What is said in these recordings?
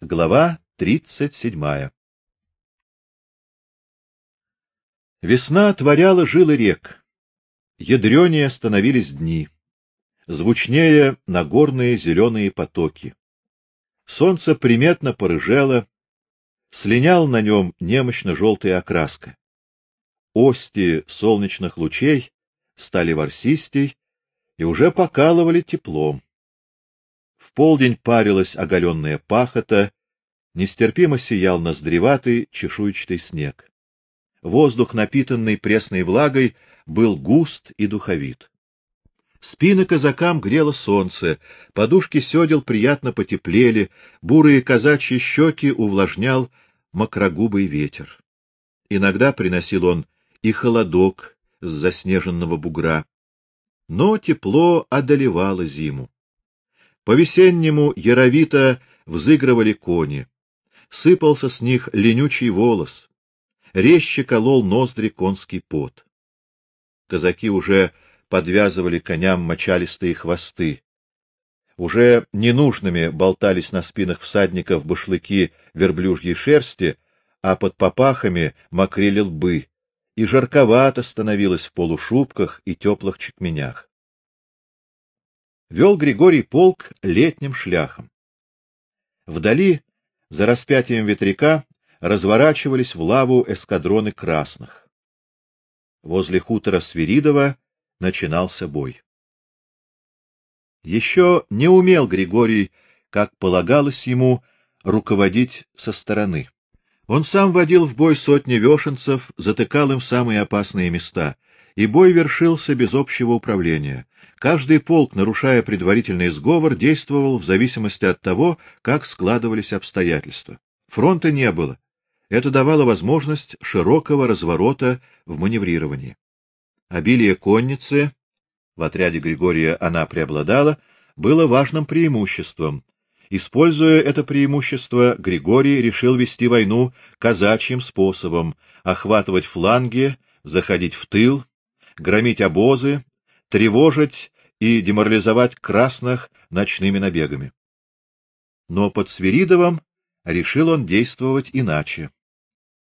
Глава тридцать седьмая. Весна отворяла жилы рек. Ядрёнее становились дни. Звучнее нагорные зеленые потоки. Солнце приметно порыжело, слинял на нем немощно желтая окраска. Ости солнечных лучей стали ворсистей и уже покалывали теплом. Полдень парилась оголенная пахота, нестерпимо сиял ноздреватый чешуйчатый снег. Воздух, напитанный пресной влагой, был густ и духовит. Спины казакам грело солнце, подушки сёдел приятно потеплели, бурые казачьи щеки увлажнял мокрогубый ветер. Иногда приносил он и холодок с заснеженного бугра. Но тепло одолевало зиму. По-весеннему яровито взыгрывали кони. Сыпался с них ленючий волос. Резче колол ноздри конский пот. Казаки уже подвязывали коням мочалистые хвосты. Уже ненужными болтались на спинах всадников башлыки верблюжьей шерсти, а под попахами мокрели лбы, и жарковато становилось в полушубках и теплых чекменях. Вел Григорий полк летним шляхом. Вдали, за распятием ветряка, разворачивались в лаву эскадроны красных. Возле хутора Свиридова начинался бой. Еще не умел Григорий, как полагалось ему, руководить со стороны. Он сам водил в бой сотни вешенцев, затыкал им самые опасные места, и бой вершился без общего управления. Каждый полк, нарушая предварительный сговор, действовал в зависимости от того, как складывались обстоятельства. Фронта не было. Это давало возможность широкого разворота в маневрировании. Обилие конницы, в отряде Григория она преобладала, было важным преимуществом. Используя это преимущество, Григорий решил вести войну казачьим способом, охватывать фланги, заходить в тыл, громить обозы, тревожить и деморализовать красных ночными набегами. Но под Свиридовым решил он действовать иначе.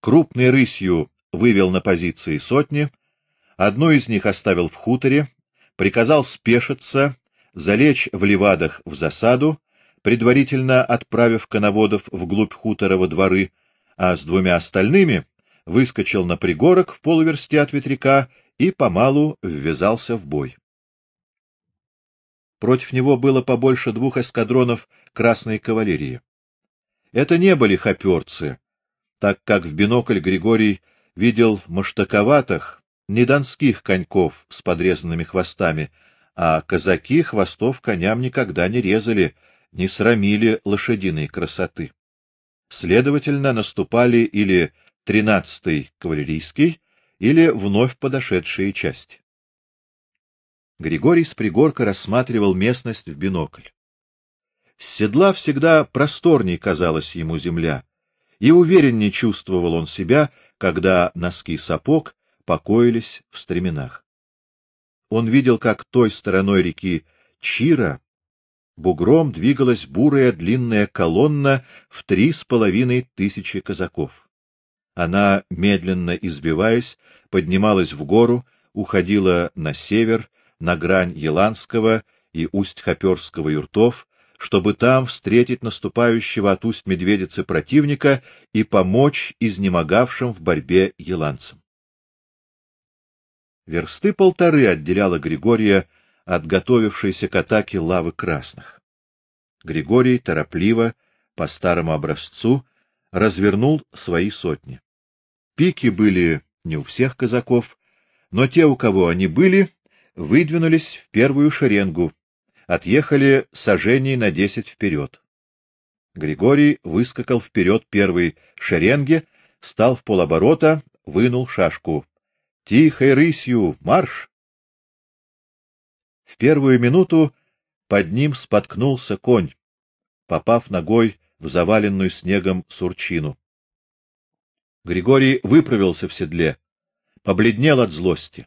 Крупной рысью вывел на позиции сотни, Одну из них оставил в хуторе, приказал спешиться, залечь в левадах в засаду, предварительно отправив коноводов вглубь хутора во дворы, а с двумя остальными выскочил на пригорок в полуверсте от ветряка и помалу ввязался в бой. Против него было побольше двух эскадронов красной кавалерии. Это не были хоперцы, так как в бинокль Григорий видел маштаковатых, не донских коньков с подрезанными хвостами, а казаки хвостов коням никогда не резали, не срамили лошадиной красоты. Следовательно, наступали или тринадцатый кавалерийский, или вновь подошедшие части. Григорий с пригорка рассматривал местность в бинокль. С седла всегда просторней казалась ему земля, и увереннее чувствовал он себя, когда носки сапог покоились в стременах. Он видел, как той стороной реки Чира бугром двигалась бурая длинная колонна в три с половиной тысячи казаков. Она, медленно избиваясь, поднималась в гору, уходила на север, на грань Еланского и Усть-Хоперского юртов, чтобы там встретить наступающего от Усть-Медведицы противника и помочь изнемогавшим в борьбе еланцам. Версты полторы отделяло Григория от готовившейся к атаке лавы красных. Григорий торопливо, по старому образцу, развернул свои сотни. Пики были не у всех казаков, но те, у кого они были, выдвинулись в первую шеренгу, отъехали сажений на десять вперед. Григорий выскакал вперед первой шеренги, стал в полоборота, вынул шашку. Тихой рысью марш! В первую минуту под ним споткнулся конь, попав ногой в заваленную снегом сурчину. Григорий выправился в седле, побледнел от злости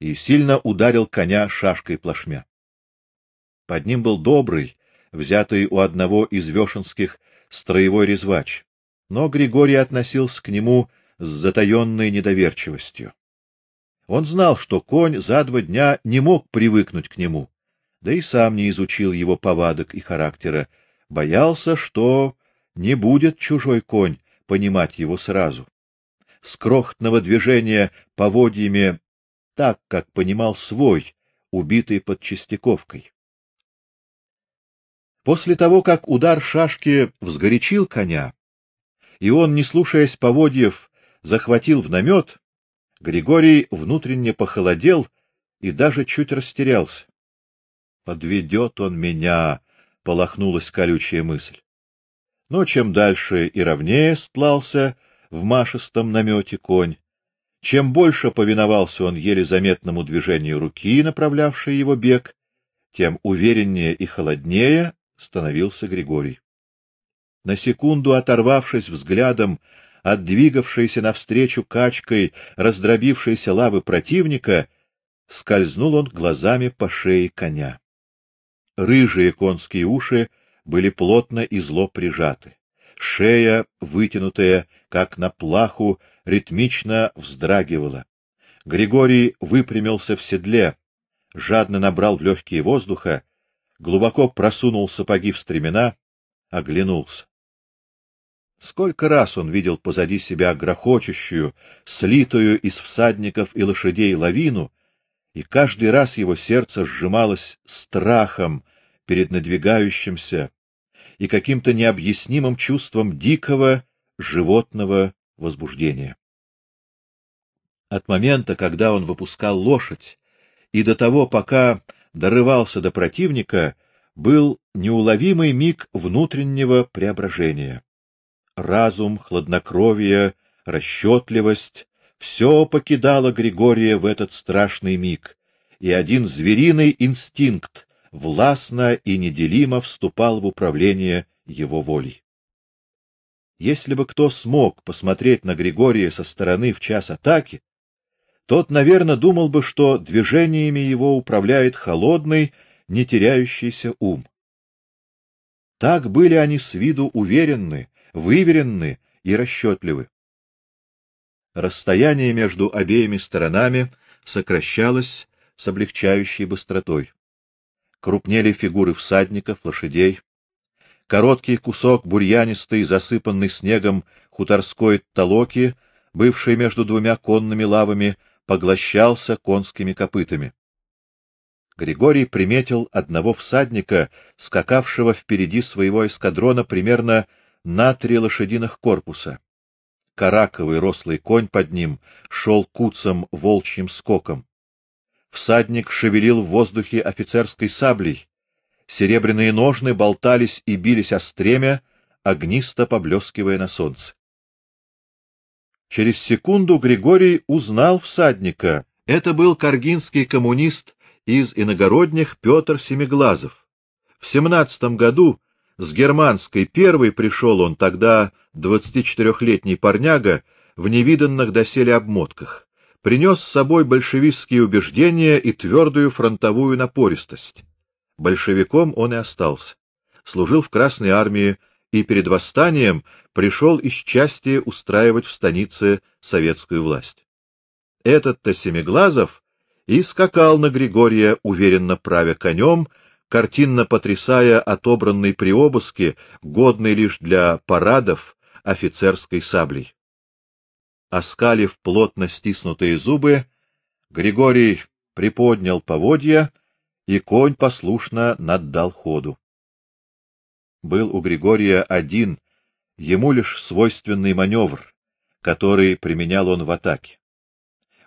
и сильно ударил коня шашкой плашмя. Под ним был добрый, взятый у одного из вешенских строевой резвач, но Григорий относился к нему с затаенной недоверчивостью. Он знал, что конь за два дня не мог привыкнуть к нему, да и сам не изучил его повадок и характера, боялся, что не будет чужой конь понимать его сразу. С крохотного движения поводьями так, как понимал свой, убитый под Чистяковкой. После того, как удар шашки взгорячил коня, и он, не слушаясь поводьев, захватил в намет, Григорий внутренне похолодел и даже чуть растерялся. Подведет он меня, полохнулась колючая мысль. Но чем дальше и ровнее стлался в машистом намете конь, чем больше повиновался он еле заметному движению руки, направлявшей его бег, тем увереннее и холоднее становился Григорий. На секунду оторвавшись взглядом от двигавшейся навстречу качкой раздробившейся лавы противника, скользнул он глазами по шее коня. Рыжие конские уши были плотно и зло прижаты. Шея, вытянутая, как на плаху, ритмично вздрагивала. Григорий выпрямился в седле, жадно набрал в легкие воздуха, глубоко просунул сапоги в стремена, оглянулся. Сколько раз он видел позади себя грохочущую, слитую из всадников и лошадей лавину, и каждый раз его сердце сжималось страхом перед надвигающимся и каким-то необъяснимым чувством дикого животного возбуждения. От момента, когда он выпускал лошадь, и до того, пока дорывался до противника, был неуловимый миг внутреннего преображения. Разум, хладнокровие, расчетливость — все покидало Григория в этот страшный миг, и один звериный инстинкт властно и неделимо вступал в управление его волей. Если бы кто смог посмотреть на Григория со стороны в час атаки, тот, наверное, думал бы, что движениями его управляет холодный, не теряющийся ум. Так были они с виду уверенны, выверенны и расчетливы. Расстояние между обеими сторонами сокращалось с облегчающей быстротой. Крупнели фигуры всадников, лошадей. Короткий кусок бурьянистой, засыпанный снегом хуторской толоки, бывший между двумя конными лавами, поглощался конскими копытами. Григорий приметил одного всадника, скакавшего впереди своего эскадрона примерно на три лошадиных корпуса. Караковый рослый конь под ним шел куцом волчьим скоком. Всадник шевелил в воздухе офицерской саблей. Серебряные ножны болтались и бились о стремя, огнисто поблескивая на солнце. Через секунду Григорий узнал всадника. Это был каргинский коммунист из иногородних Петр Семиглазов. В семнадцатом году с германской первой пришел он тогда двадцатичетырехлетний парняга в невиданных доселе обмотках. Принес с собой большевистские убеждения и твердую фронтовую напористость. Большевиком он и остался. Служил в Красной армии и перед восстанием пришел из части устраивать в станице советскую власть. Этот-то Семиглазов и скакал на Григория, уверенно правя конем, картинно потрясая отобранный при обыске, годный лишь для парадов, офицерской саблей. Оскалив плотно стиснутые зубы, Григорий приподнял поводья, и конь послушно наддал ходу был у Григория один, ему лишь свойственный маневр, который применял он в атаке.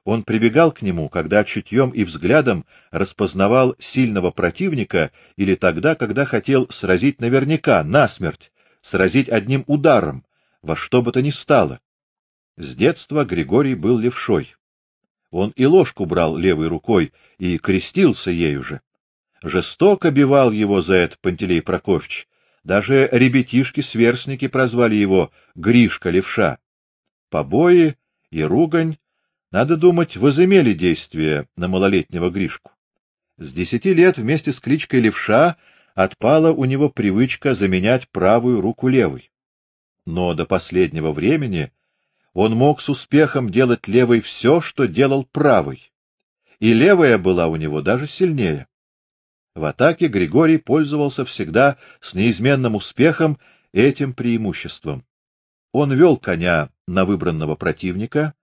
Он прибегал к нему, когда чутьем и взглядом распознавал сильного противника или тогда, когда хотел сразить наверняка, насмерть, сразить одним ударом, во что бы то ни стало. С детства Григорий был левшой. Он и ложку брал левой рукой и крестился ею же. Жестоко бивал его за это Пантелей Прокофьевич, даже ребятишки-сверстники прозвали его Гришка Левша. Побои и ругань, надо думать, возымели действие на малолетнего Гришку. С десяти лет вместе с кличкой Левша отпала у него привычка заменять правую руку левой. Но до последнего времени он мог с успехом делать левой все, что делал правой. И левая была у него даже сильнее. В атаке Григорий пользовался всегда с неизменным успехом этим преимуществом. Он вел коня на выбранного противника,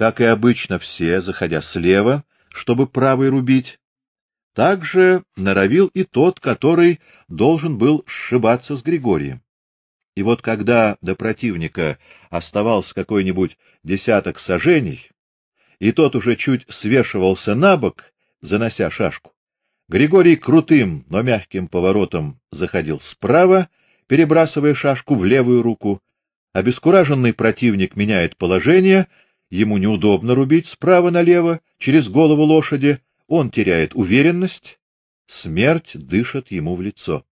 как и обычно все, заходя слева, чтобы правой рубить. Также норовил и тот, который должен был сшибаться с Григорием. И вот когда до противника оставался какой-нибудь десяток сажений, и тот уже чуть свешивался на бок, занося шашку, Григорий крутым, но мягким поворотом заходил справа, перебрасывая шашку в левую руку. Обескураженный противник меняет положение, ему неудобно рубить справа налево через голову лошади, он теряет уверенность, смерть дышит ему в лицо.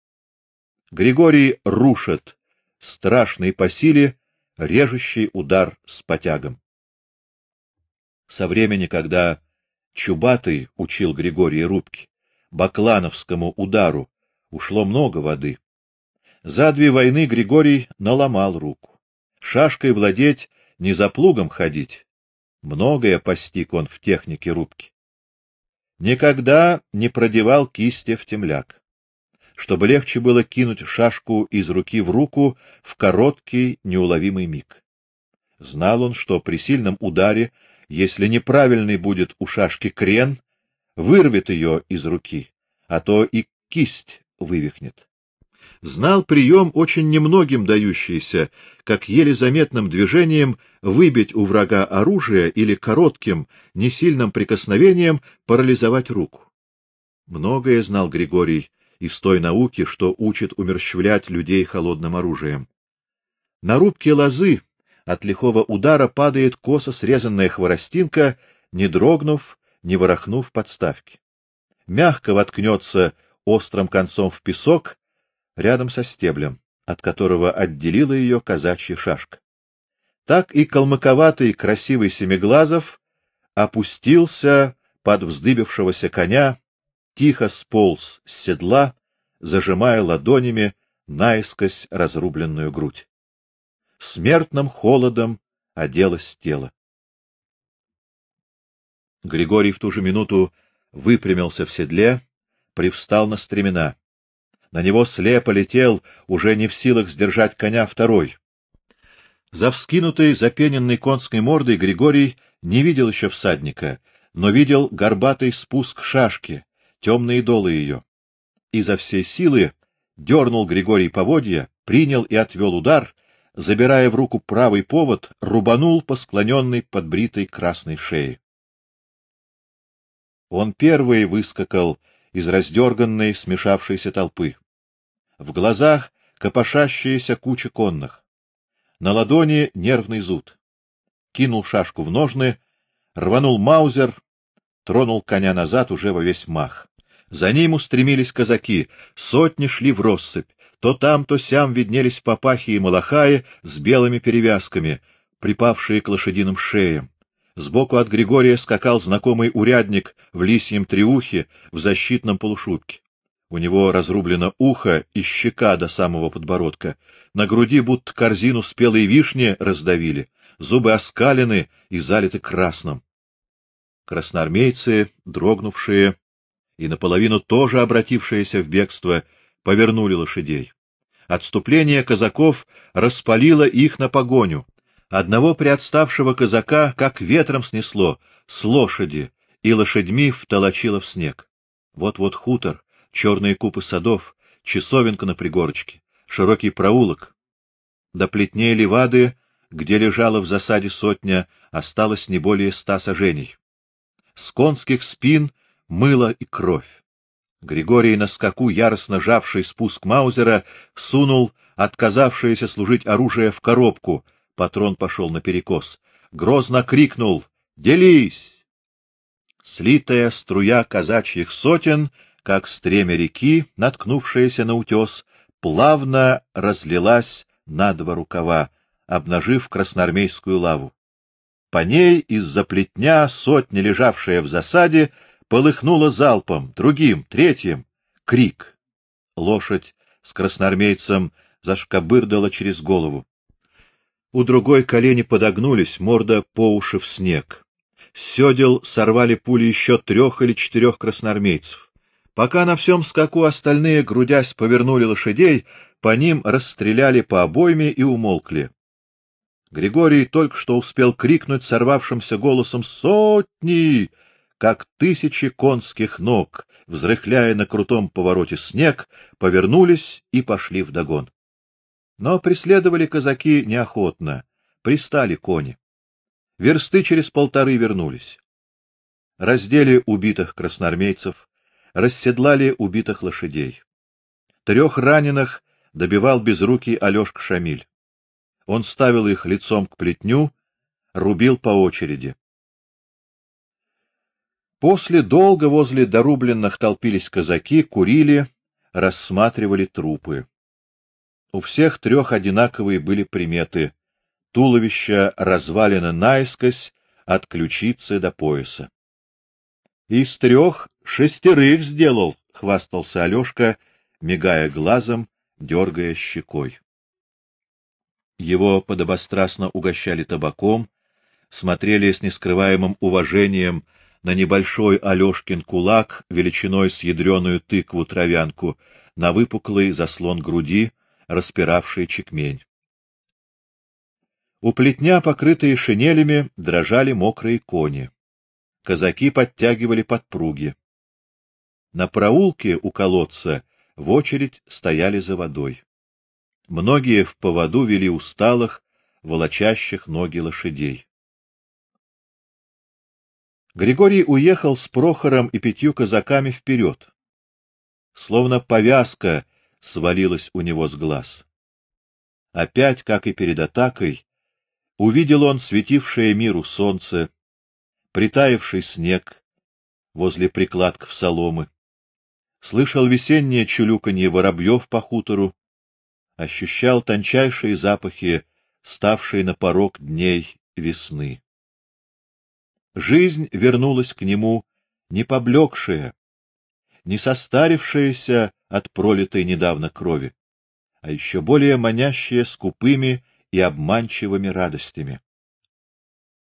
Григорий рушит страшный по силе режущий удар с потягом. Со времени, когда Чубатый учил Григория рубки, баклановскому удару ушло много воды. За две войны Григорий наломал руку. Шашкой владеть, не за плугом ходить. Многое постиг он в технике рубки. Никогда не продевал кисти в темляк, чтобы легче было кинуть шашку из руки в руку в короткий неуловимый миг. Знал он, что при сильном ударе, если неправильный будет у шашки крен, вырвет ее из руки, а то и кисть вывихнет. Знал прием, очень немногим дающийся, как еле заметным движением выбить у врага оружие или коротким, несильным прикосновением парализовать руку. Многое знал Григорий из той науки, что учит умерщвлять людей холодным оружием. На рубке лозы от лихого удара падает косо срезанная хворостинка, не дрогнув, не ворохнув подставки. Мягко воткнется острым концом в песок рядом со стеблем, от которого отделила ее казачья шашка. Так и калмыковатый красивый семиглазов опустился под вздыбившегося коня, тихо сполз с седла, зажимая ладонями наискось разрубленную грудь. Смертным холодом оделось тело. Григорий в ту же минуту выпрямился в седле, привстал на стремена. На него слепо летел, уже не в силах сдержать коня второй. За вскинутой запененной конской мордой Григорий не видел еще всадника, но видел горбатый спуск шашки, темные долы ее. И за всей силы дернул Григорий поводья, принял и отвел удар, забирая в руку правый повод, рубанул по склоненной подбритой красной шее. Он первый выскакал из раздерганной, смешавшейся толпы. В глазах копошащаяся куча конных. На ладони нервный зуд. Кинул шашку в ножны, рванул маузер, тронул коня назад уже во весь мах. За ним устремились казаки, сотни шли в россыпь. То там, то сям виднелись папахи и малахаи с белыми перевязками, припавшие к лошадиным шеям. Сбоку от Григория скакал знакомый урядник в лисьем триухе в защитном полушубке. У него разрублено ухо и щека до самого подбородка. На груди будто корзину спелой вишни раздавили, зубы оскалены и залиты красным. Красноармейцы, дрогнувшие и наполовину тоже обратившиеся в бегство, повернули лошадей. Отступление казаков распалило их на погоню. Одного приотставшего казака как ветром снесло с лошади и лошадьми втолочило в снег. Вот-вот хутор, черные купы садов, часовенка на пригорочке, широкий проулок. До плетней левады, где лежала в засаде сотня, осталось не более ста саженей. С конских спин мыло и кровь. Григорий на скаку, яростно жавший спуск Маузера, сунул отказавшееся служить оружие в коробку — Патрон пошел наперекос. Грозно крикнул: "Делись!" Слитая струя казачьих сотен, как стремя реки, наткнувшаяся на утес, плавно разлилась на два рукава, обнажив красноармейскую лаву. По ней из-за плетня сотня, лежавшая в засаде, полыхнула залпом, другим, третьим. Крик. лошадь с красноармейцем зашкабырдала через голову. У другой колени подогнулись, морда по уши в снег. С сёдел сорвали пули еще трех или четырех красноармейцев. Пока на всем скаку остальные, грудясь, повернули лошадей, по ним расстреляли по обойме и умолкли. Григорий только что успел крикнуть сорвавшимся голосом «Сотни!», как тысячи конских ног, взрыхляя на крутом повороте снег, повернулись и пошли вдогон. Но преследовали казаки неохотно, пристали кони. Версты через полторы вернулись. Раздели убитых красноармейцев, расседлали убитых лошадей. Трех раненых добивал безрукий Алёшка Шамиль. Он ставил их лицом к плетню, рубил по очереди. После долго возле дорубленных толпились казаки, курили, рассматривали трупы. У всех трех одинаковые были приметы: туловище развалено наискось от ключицы до пояса. Из трех шестерых сделал, хвастался Алёшка, мигая глазом, дергая щекой. Его подобострастно угощали табаком, смотрели с нескрываемым уважением на небольшой Алёшкин кулак величиной с ядреную тыкву-травянку, на выпуклый заслон груди, распиравший чекмень. У плетня, покрытые шинелями, дрожали мокрые кони. Казаки подтягивали подпруги. На проулке у колодца в очередь стояли за водой. Многие в поводу вели усталых, волочащих ноги лошадей. Григорий уехал с Прохором и пятью казаками вперед. Словно повязка свалилась у него с глаз. Опять, как и перед атакой, увидел он светившее миру солнце, притаивший снег возле прикладков соломы, слышал весеннее чулюканье воробьев по хутору, ощущал тончайшие запахи, ставшие на порог дней весны. Жизнь вернулась к нему, не поблекшая, не состарившаяся от пролитой недавно крови, а еще более манящая скупыми и обманчивыми радостями.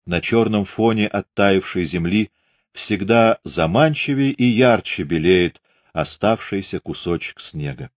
На черном фоне оттаившей земли всегда заманчивее и ярче белеет оставшийся кусочек снега.